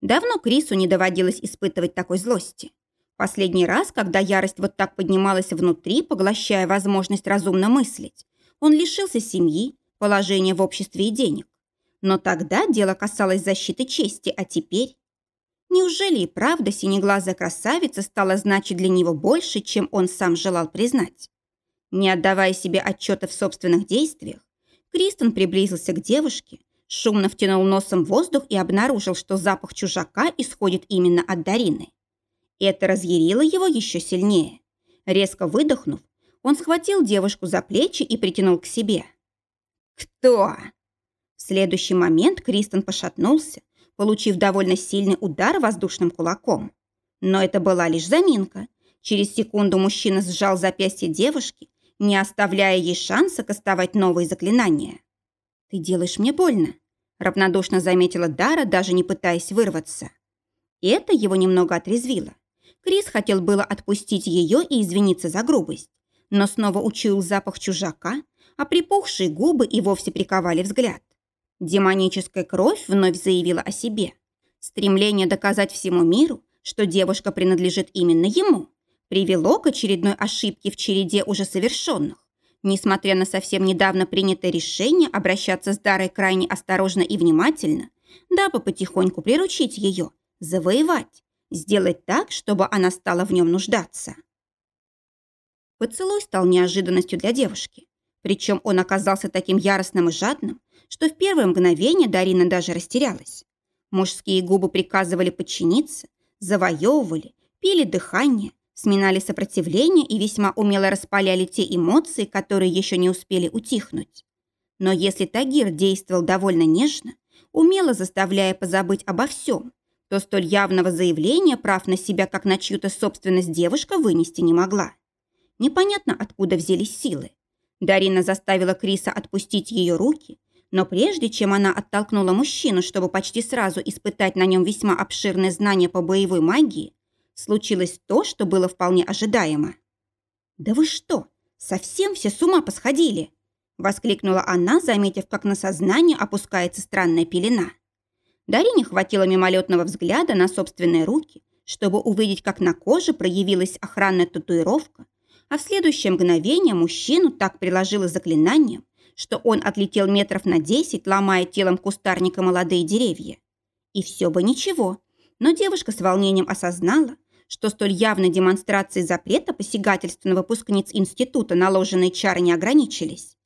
Давно Крису не доводилось испытывать такой злости. Последний раз, когда ярость вот так поднималась внутри, поглощая возможность разумно мыслить, он лишился семьи, положения в обществе и денег. Но тогда дело касалось защиты чести, а теперь... Неужели и правда синеглазая красавица стала значить для него больше, чем он сам желал признать? Не отдавая себе отчета в собственных действиях, Кристен приблизился к девушке, Шумно втянул носом воздух и обнаружил, что запах чужака исходит именно от Дарины. Это разъярило его еще сильнее. Резко выдохнув, он схватил девушку за плечи и притянул к себе. «Кто?» В следующий момент Кристен пошатнулся, получив довольно сильный удар воздушным кулаком. Но это была лишь заминка. Через секунду мужчина сжал запястье девушки, не оставляя ей шанса кастовать новые заклинания. «Ты делаешь мне больно», равнодушно заметила Дара, даже не пытаясь вырваться. Это его немного отрезвило. Крис хотел было отпустить ее и извиниться за грубость, но снова учуял запах чужака, а припухшие губы и вовсе приковали взгляд. Демоническая кровь вновь заявила о себе. Стремление доказать всему миру, что девушка принадлежит именно ему, привело к очередной ошибке в череде уже совершенных. Несмотря на совсем недавно принятое решение обращаться с Дарой крайне осторожно и внимательно, дабы потихоньку приручить ее, завоевать, сделать так, чтобы она стала в нем нуждаться. Поцелуй стал неожиданностью для девушки. Причем он оказался таким яростным и жадным, что в первое мгновение Дарина даже растерялась. Мужские губы приказывали подчиниться, завоевывали, пили дыхание, сминали сопротивление и весьма умело распаляли те эмоции, которые еще не успели утихнуть. Но если Тагир действовал довольно нежно, умело заставляя позабыть обо всем, то столь явного заявления прав на себя, как на чью-то собственность девушка, вынести не могла. Непонятно, откуда взялись силы. Дарина заставила Криса отпустить ее руки, но прежде чем она оттолкнула мужчину, чтобы почти сразу испытать на нем весьма обширные знания по боевой магии, случилось то, что было вполне ожидаемо. «Да вы что, совсем все с ума посходили?» воскликнула она, заметив, как на сознание опускается странная пелена. Дарине хватило мимолетного взгляда на собственные руки, чтобы увидеть, как на коже проявилась охранная татуировка, а в следующее мгновение мужчину так приложило заклинанием, что он отлетел метров на десять, ломая телом кустарника молодые деревья. И все бы ничего, но девушка с волнением осознала, что столь явной демонстрации запрета посягательства на выпускниц института наложенные чары не ограничились.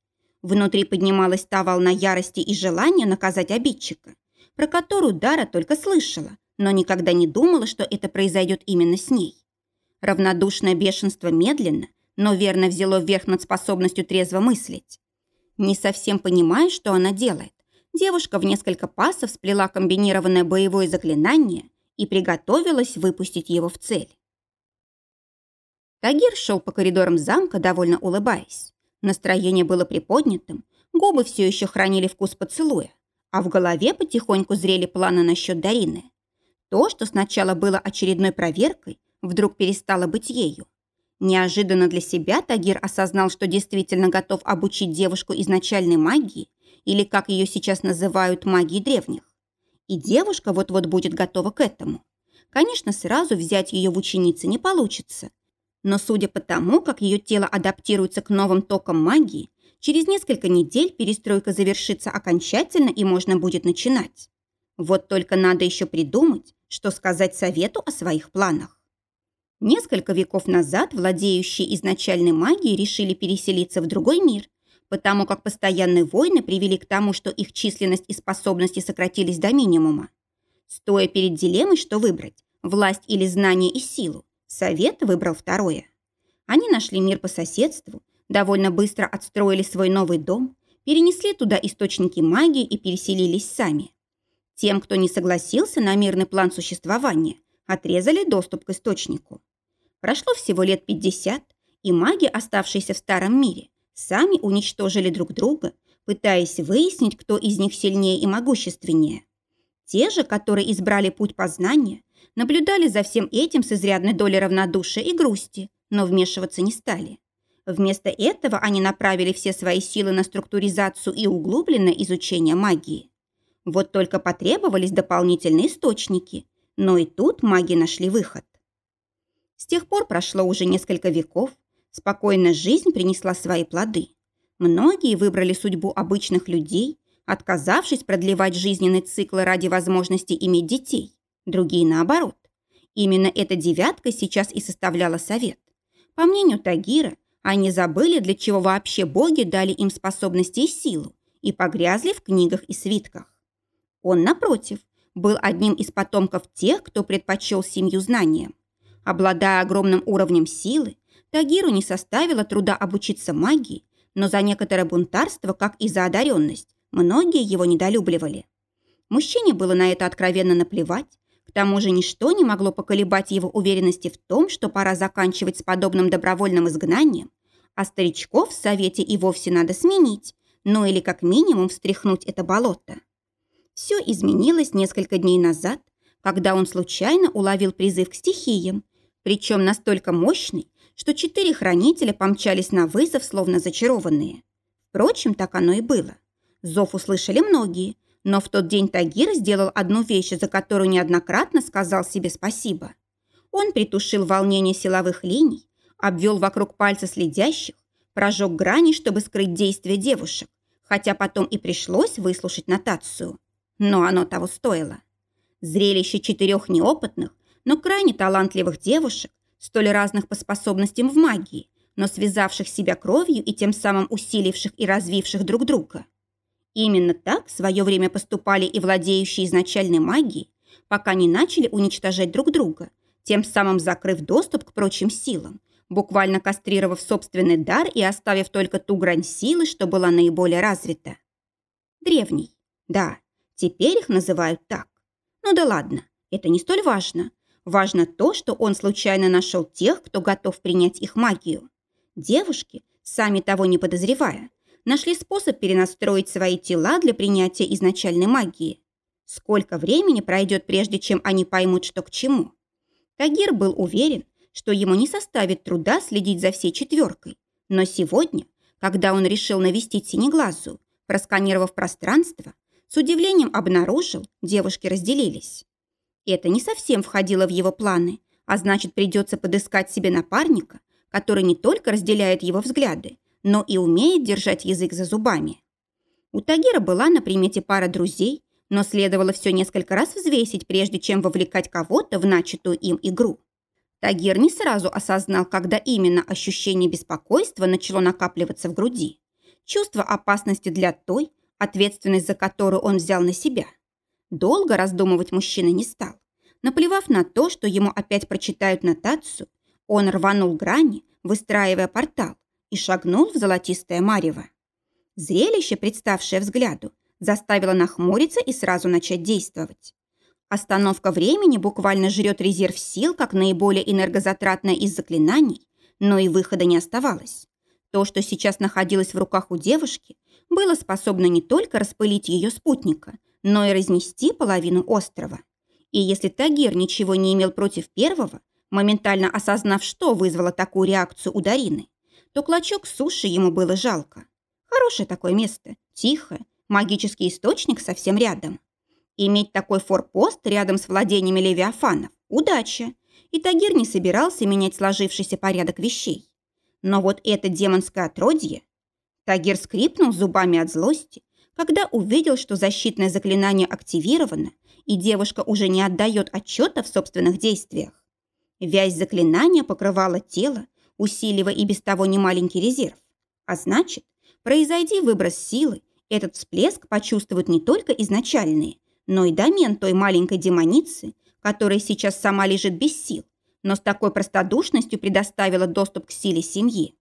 Внутри поднималась та волна ярости и желания наказать обидчика, про которую Дара только слышала, но никогда не думала, что это произойдет именно с ней. Равнодушное бешенство медленно, но верно взяло верх над способностью трезво мыслить. Не совсем понимая, что она делает, девушка в несколько пасов сплела комбинированное боевое заклинание и приготовилась выпустить его в цель. Тагир шел по коридорам замка, довольно улыбаясь. Настроение было приподнятым, губы все еще хранили вкус поцелуя, а в голове потихоньку зрели планы насчет Дарины. То, что сначала было очередной проверкой, вдруг перестало быть ею. Неожиданно для себя Тагир осознал, что действительно готов обучить девушку изначальной магии, или, как ее сейчас называют, магии древних. И девушка вот-вот будет готова к этому. Конечно, сразу взять ее в ученицы не получится. Но судя по тому, как ее тело адаптируется к новым токам магии, через несколько недель перестройка завершится окончательно и можно будет начинать. Вот только надо еще придумать, что сказать совету о своих планах. Несколько веков назад владеющие изначальной магией решили переселиться в другой мир, потому как постоянные войны привели к тому, что их численность и способности сократились до минимума. Стоя перед дилеммой, что выбрать – власть или знание и силу, совет выбрал второе. Они нашли мир по соседству, довольно быстро отстроили свой новый дом, перенесли туда источники магии и переселились сами. Тем, кто не согласился на мирный план существования, отрезали доступ к источнику. Прошло всего лет 50, и маги, оставшиеся в старом мире, сами уничтожили друг друга, пытаясь выяснить, кто из них сильнее и могущественнее. Те же, которые избрали путь познания, наблюдали за всем этим с изрядной долей равнодушия и грусти, но вмешиваться не стали. Вместо этого они направили все свои силы на структуризацию и углубленное изучение магии. Вот только потребовались дополнительные источники, но и тут маги нашли выход. С тех пор прошло уже несколько веков, спокойная жизнь принесла свои плоды. Многие выбрали судьбу обычных людей, отказавшись продлевать жизненный цикл ради возможности иметь детей. Другие наоборот. Именно эта девятка сейчас и составляла совет. По мнению Тагира, они забыли, для чего вообще боги дали им способности и силу, и погрязли в книгах и свитках. Он, напротив, был одним из потомков тех, кто предпочел семью знаниям. Обладая огромным уровнем силы, Тагиру не составило труда обучиться магии, но за некоторое бунтарство, как и за одаренность, многие его недолюбливали. Мужчине было на это откровенно наплевать, к тому же ничто не могло поколебать его уверенности в том, что пора заканчивать с подобным добровольным изгнанием, а старичков в совете и вовсе надо сменить, ну или как минимум встряхнуть это болото. Все изменилось несколько дней назад, когда он случайно уловил призыв к стихиям, причем настолько мощный, что четыре хранителя помчались на вызов, словно зачарованные. Впрочем, так оно и было. Зов услышали многие, но в тот день Тагир сделал одну вещь, за которую неоднократно сказал себе спасибо. Он притушил волнение силовых линий, обвел вокруг пальца следящих, прожег грани, чтобы скрыть действия девушек, хотя потом и пришлось выслушать нотацию. Но оно того стоило. Зрелище четырех неопытных, но крайне талантливых девушек, столь разных по способностям в магии, но связавших себя кровью и тем самым усиливших и развивших друг друга. Именно так в свое время поступали и владеющие изначальной магией, пока не начали уничтожать друг друга, тем самым закрыв доступ к прочим силам, буквально кастрировав собственный дар и оставив только ту грань силы, что была наиболее развита. Древний. Да, теперь их называют так. Ну да ладно, это не столь важно. Важно то, что он случайно нашел тех, кто готов принять их магию. Девушки, сами того не подозревая, нашли способ перенастроить свои тела для принятия изначальной магии. Сколько времени пройдет, прежде чем они поймут, что к чему? Тагир был уверен, что ему не составит труда следить за всей четверкой. Но сегодня, когда он решил навестить Синеглазу, просканировав пространство, с удивлением обнаружил, девушки разделились. Это не совсем входило в его планы, а значит, придется подыскать себе напарника, который не только разделяет его взгляды, но и умеет держать язык за зубами. У Тагира была на примете пара друзей, но следовало все несколько раз взвесить, прежде чем вовлекать кого-то в начатую им игру. Тагир не сразу осознал, когда именно ощущение беспокойства начало накапливаться в груди. Чувство опасности для той, ответственность за которую он взял на себя. Долго раздумывать мужчина не стал. Наплевав на то, что ему опять прочитают нотацию, он рванул грани, выстраивая портал, и шагнул в золотистое марево. Зрелище, представшее взгляду, заставило нахмуриться и сразу начать действовать. Остановка времени буквально жрет резерв сил, как наиболее энергозатратное из заклинаний, но и выхода не оставалось. То, что сейчас находилось в руках у девушки, было способно не только распылить ее спутника, но и разнести половину острова. И если Тагир ничего не имел против первого, моментально осознав, что вызвало такую реакцию у Дарины, то клочок суши ему было жалко. Хорошее такое место, тихое, магический источник совсем рядом. Иметь такой форпост рядом с владениями Левиафанов – удача. И Тагир не собирался менять сложившийся порядок вещей. Но вот это демонское отродье... Тагир скрипнул зубами от злости, когда увидел, что защитное заклинание активировано, и девушка уже не отдает отчета в собственных действиях. Вязь заклинания покрывала тело, усиливая и без того немаленький резерв. А значит, произойди выброс силы, этот всплеск почувствуют не только изначальные, но и домен той маленькой демоницы, которая сейчас сама лежит без сил, но с такой простодушностью предоставила доступ к силе семьи.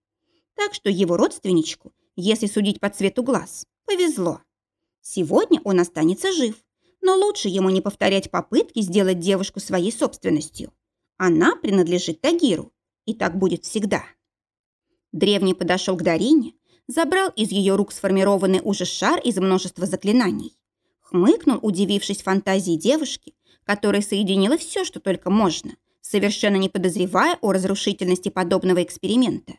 Так что его родственничку, если судить по цвету глаз, повезло. Сегодня он останется жив, но лучше ему не повторять попытки сделать девушку своей собственностью. Она принадлежит Тагиру, и так будет всегда. Древний подошел к Дарине, забрал из ее рук сформированный уже шар из множества заклинаний. Хмыкнул, удивившись фантазии девушки, которая соединила все, что только можно, совершенно не подозревая о разрушительности подобного эксперимента.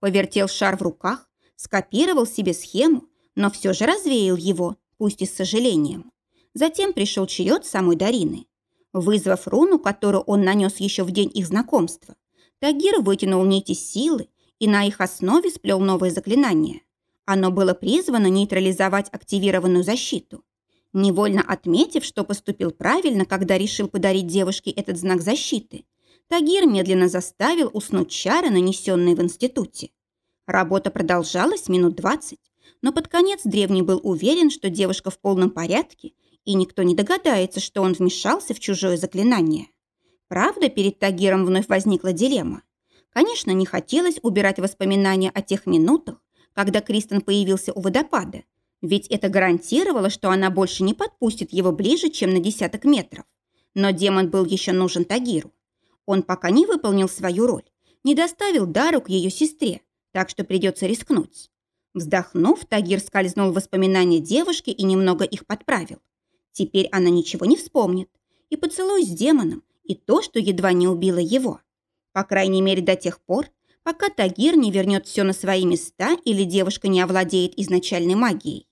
Повертел шар в руках, скопировал себе схему, но все же развеял его, пусть и с сожалением. Затем пришел черед самой Дарины. Вызвав руну, которую он нанес еще в день их знакомства, Тагир вытянул нити силы и на их основе сплел новое заклинание. Оно было призвано нейтрализовать активированную защиту. Невольно отметив, что поступил правильно, когда решил подарить девушке этот знак защиты, Тагир медленно заставил уснуть чары, нанесенные в институте. Работа продолжалась минут двадцать, но под конец древний был уверен, что девушка в полном порядке, и никто не догадается, что он вмешался в чужое заклинание. Правда, перед Тагиром вновь возникла дилемма. Конечно, не хотелось убирать воспоминания о тех минутах, когда Кристен появился у водопада, ведь это гарантировало, что она больше не подпустит его ближе, чем на десяток метров. Но демон был еще нужен Тагиру. Он пока не выполнил свою роль, не доставил дару к ее сестре, так что придется рискнуть. Вздохнув, Тагир скользнул в воспоминания девушки и немного их подправил. Теперь она ничего не вспомнит. И поцелуй с демоном, и то, что едва не убило его. По крайней мере, до тех пор, пока Тагир не вернет все на свои места или девушка не овладеет изначальной магией.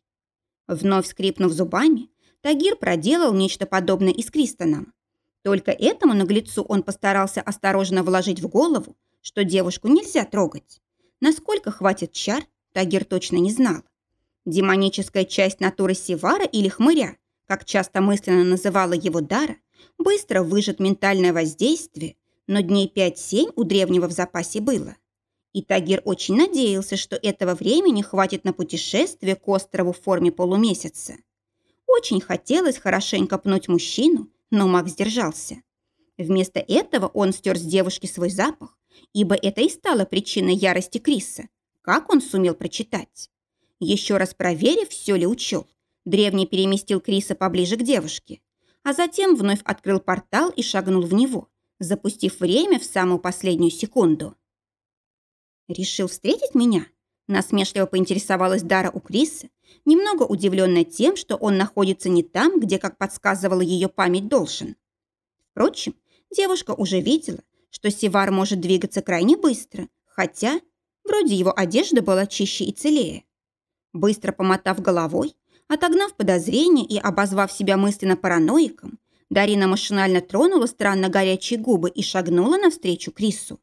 Вновь скрипнув зубами, Тагир проделал нечто подобное и с Кристоном. Только этому наглецу он постарался осторожно вложить в голову, что девушку нельзя трогать. Насколько хватит чар, Тагир точно не знал. Демоническая часть натуры Сивара или Хмыря, как часто мысленно называла его Дара, быстро выжат ментальное воздействие, но дней 5-7 у древнего в запасе было. И Тагир очень надеялся, что этого времени хватит на путешествие к острову в форме полумесяца. Очень хотелось хорошенько пнуть мужчину, но маг сдержался. Вместо этого он стер с девушки свой запах, ибо это и стало причиной ярости Криса. Как он сумел прочитать? Еще раз проверив, все ли учел, древний переместил Криса поближе к девушке, а затем вновь открыл портал и шагнул в него, запустив время в самую последнюю секунду. «Решил встретить меня?» Насмешливо поинтересовалась Дара у Криса, немного удивленная тем, что он находится не там, где, как подсказывала ее память, должен. Впрочем, девушка уже видела, что Сивар может двигаться крайне быстро, хотя вроде его одежда была чище и целее. Быстро помотав головой, отогнав подозрения и обозвав себя мысленно параноиком, Дарина машинально тронула странно горячие губы и шагнула навстречу Крису.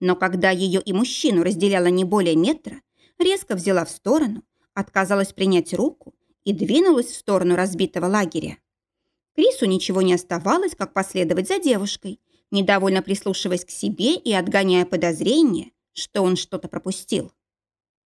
Но когда ее и мужчину разделяло не более метра, резко взяла в сторону, отказалась принять руку и двинулась в сторону разбитого лагеря. Крису ничего не оставалось, как последовать за девушкой, недовольно прислушиваясь к себе и отгоняя подозрение, что он что-то пропустил.